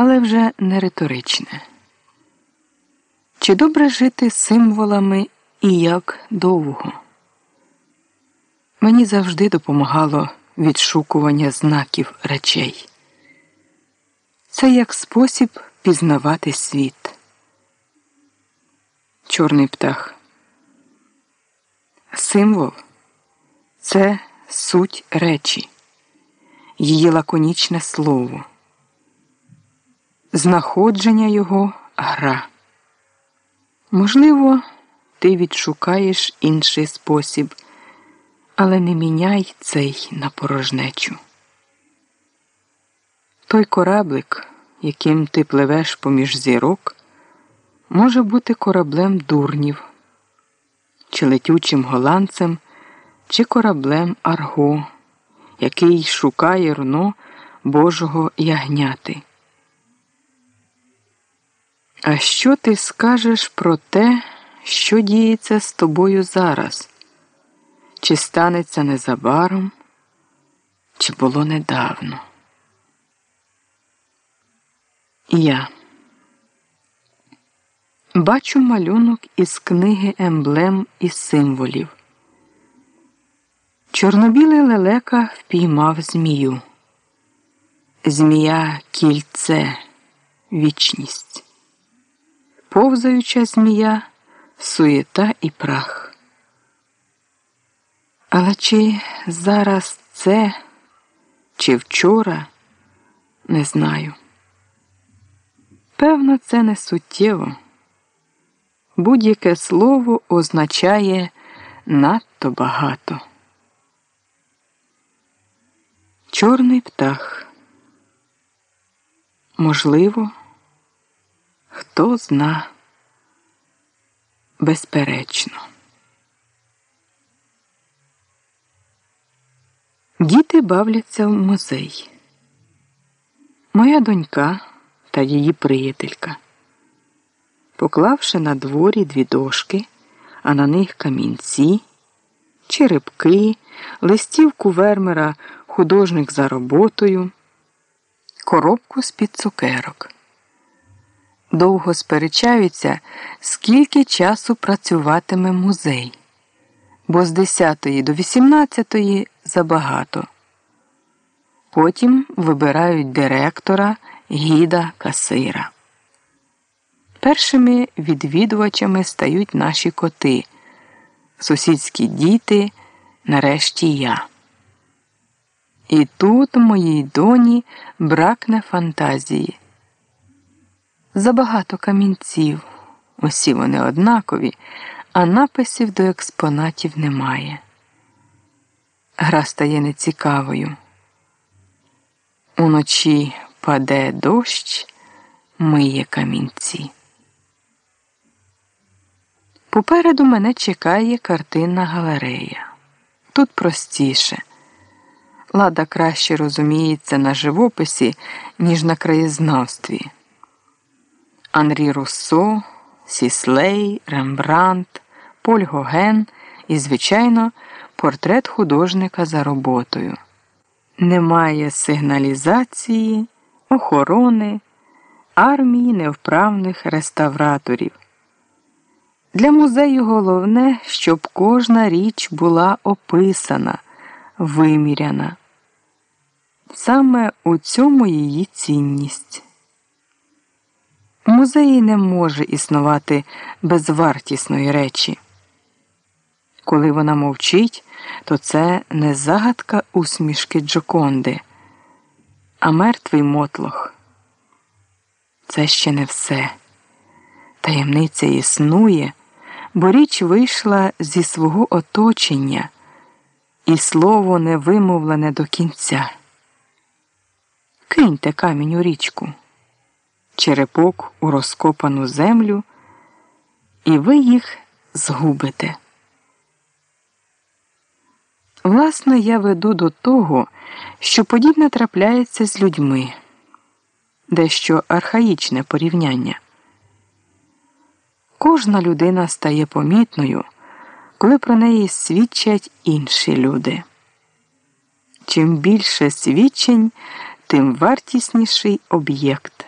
але вже не риторичне. Чи добре жити символами і як довго? Мені завжди допомагало відшукування знаків речей. Це як спосіб пізнавати світ. Чорний птах. Символ це суть речі, її лаконічне слово, знаходження його гра. Можливо, ти відшукаєш інший спосіб, але не міняй цей на порожнечу. Той кораблик, яким ти пливеш поміж зірок, може бути кораблем дурнів, чи летючим голландцем, чи кораблем Арго, який шукає руно Божого ягняти. А що ти скажеш про те, що діється з тобою зараз? Чи станеться незабаром, чи було недавно? Я бачу малюнок із книги емблем і символів. Чорнобілий лелека впіймав змію. Змія кільце, вічність, повзаюча змія, суєта і прах. Але чи зараз це, чи вчора, не знаю. Певно, це не суттєво. Будь-яке слово означає надто багато. Чорний птах. Можливо, хто зна, безперечно. Діти бавляться в музей. Моя донька та її приятелька. Поклавши на дворі дві дошки, а на них камінці, черепки, листівку вермера, художник за роботою, коробку з-під цукерок. Довго сперечаються, скільки часу працюватиме музей, бо з 10 до 18 забагато. Потім вибирають директора гіда касира. Першими відвідувачами стають наші коти, сусідські діти, нарешті я. І тут моїй доні бракне фантазії. Забагато камінців, усі вони однакові, а написів до експонатів немає. Гра стає нецікавою. Уночі Паде дощ, миє камінці. Попереду мене чекає картинна галерея. Тут простіше. Лада краще розуміється на живописі, ніж на краєзнавстві. Анрі Руссо, Сіслей, Рембрандт, Поль Гоген і, звичайно, портрет художника за роботою. Немає сигналізації охорони, армії невправних реставраторів. Для музею головне, щоб кожна річ була описана, виміряна. Саме у цьому її цінність. Музеї не може існувати безвартісної речі. Коли вона мовчить, то це не загадка усмішки Джоконди а мертвий мотлох. Це ще не все. Таємниця існує, бо річ вийшла зі свого оточення, і слово не вимовлене до кінця. Киньте камінь у річку, черепок у розкопану землю, і ви їх згубите. Власне, я веду до того, що подібне трапляється з людьми, дещо архаїчне порівняння. Кожна людина стає помітною, коли про неї свідчать інші люди. Чим більше свідчень, тим вартісніший об'єкт.